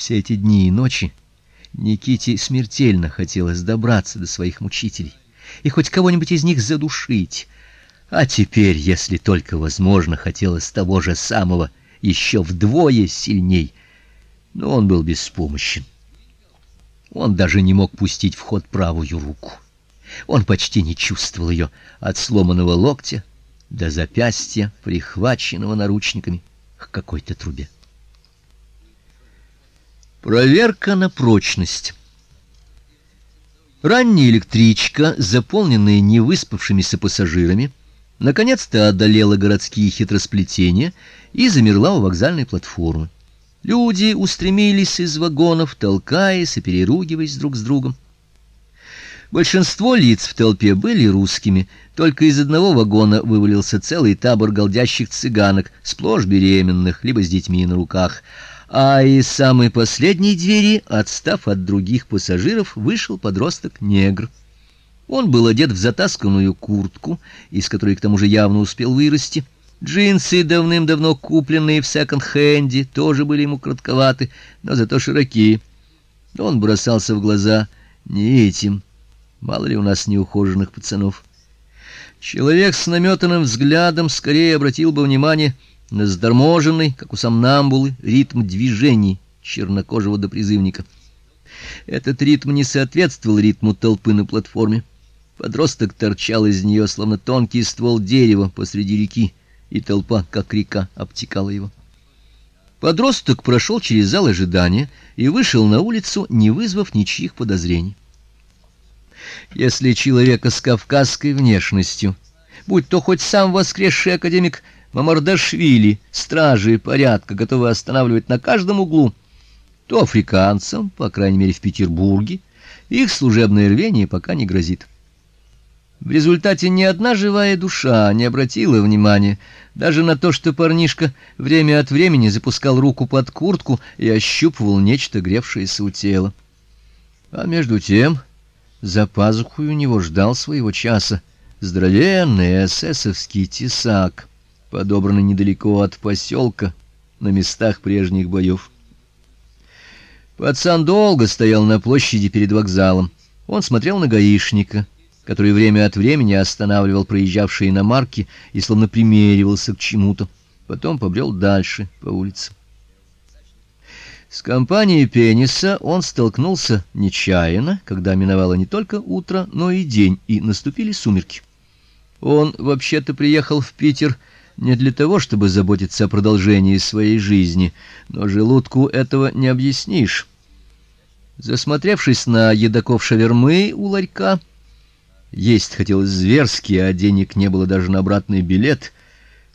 Все эти дни и ночи Никите смертельно хотелось добраться до своих мучителей и хоть кого-нибудь из них задушить. А теперь, если только возможно, хотелось того же самого еще вдвое сильней. Но он был беспомощен. Он даже не мог пустить в ход правую руку. Он почти не чувствовал ее от сломанного локтя до запястья, прихваченного наручниками к какой-то трубе. Проверка на прочность. Ранняя электричка, заполненная невыспавшимися пассажирами, наконец-то одолела городские хитросплетения и замерла у вокзальной платформы. Люди устремились из вагонов, толкаясь и переругиваясь друг с другом. Большинство лиц в толпе были русскими, только из одного вагона вывалился целый табор голдящих цыганок, сплошь беременных, либо с детьми на руках — а из самой последней двери, отстав от других пассажиров, вышел подросток-негр. Он был одет в затасканную куртку, из которой к тому же явно успел вырасти. Джинсы, давным-давно купленные в секонд-хенде, тоже были ему коротковаты, но зато широкие. Он бросался в глаза не этим. Мало ли у нас неухоженных пацанов. Человек с наметанным взглядом скорее обратил бы внимание на заторможенный, как у сомнамбулы, ритм движений чернокожего допризывника. Этот ритм не соответствовал ритму толпы на платформе. Подросток торчал из нее, словно тонкий ствол дерева посреди реки, и толпа, как река, обтекала его. Подросток прошел через зал ожидания и вышел на улицу, не вызвав ничьих подозрений. Если человека с кавказской внешностью, будь то хоть сам воскресший академик Мамардашвили, стражи порядка, готовы останавливать на каждом углу, то африканцам, по крайней мере в Петербурге, их служебное рвение пока не грозит. В результате ни одна живая душа не обратила внимания даже на то, что парнишка время от времени запускал руку под куртку и ощупывал нечто гревшееся у тела. А между тем за пазухой у него ждал своего часа здоровенный эсэсовский тесак подобранный недалеко от поселка, на местах прежних боев. Пацан долго стоял на площади перед вокзалом. Он смотрел на гаишника, который время от времени останавливал проезжавшие иномарки и словно примеривался к чему-то. Потом побрел дальше по улице. С компанией Пениса он столкнулся нечаянно, когда миновало не только утро, но и день, и наступили сумерки. Он вообще-то приехал в Питер не для того, чтобы заботиться о продолжении своей жизни, но желудку этого не объяснишь. Засмотревшись на едоков шавермы у ларька, есть хотелось зверски, а денег не было даже на обратный билет.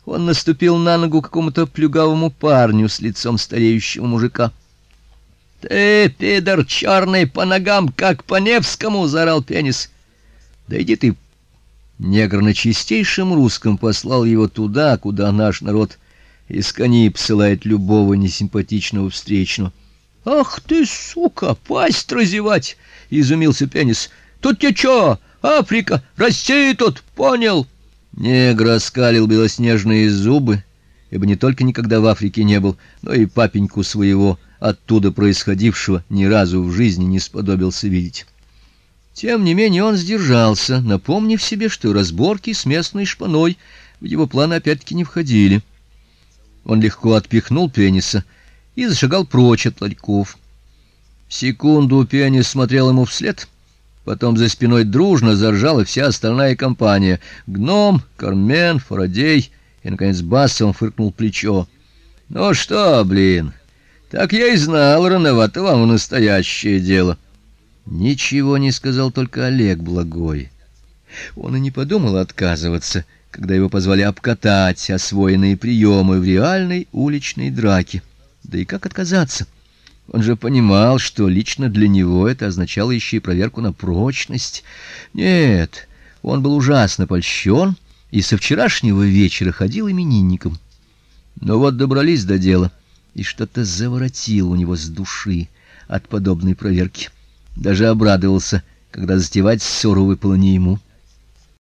Он наступил на ногу какому-то плюгавому парню с лицом стареющего мужика. "Ты, пидор черный, по ногам, как по Невскому", заорал Пенис. "Да иди ты Негр на чистейшем русском послал его туда, куда наш народ из коней посылает любого несимпатичного встречного. Ах ты, сука, пасть разевать, изумился Пенис. Тут тебе что? Африка, Россия тут, понял? Негр оскалил белоснежные зубы, ибо не только никогда в Африке не был, но и папеньку своего оттуда происходившего ни разу в жизни не сподобился видеть. Тем не менее он сдержался, напомнив себе, что разборки с местной шпаной в его планы опять-таки не входили. Он легко отпихнул пениса и зашагал прочь от ларьков. Секунду пенис смотрел ему вслед, потом за спиной дружно заржала вся остальная компания: гном, Кармен, Фарадей и наконец басом фыркнул плечо. "Ну что, блин? Так я и знал, рановато вам настоящее дело". Ничего не сказал только Олег Благой. Он и не подумал отказываться, когда его позвали обкатать освоенные приемы в реальной уличной драке. Да и как отказаться? Он же понимал, что лично для него это означало еще и проверку на прочность. Нет, он был ужасно польщен и со вчерашнего вечера ходил именинником. Но вот добрались до дела, и что-то заворотило у него с души от подобной проверки. Даже обрадовался, когда затевать ссору выпало не ему.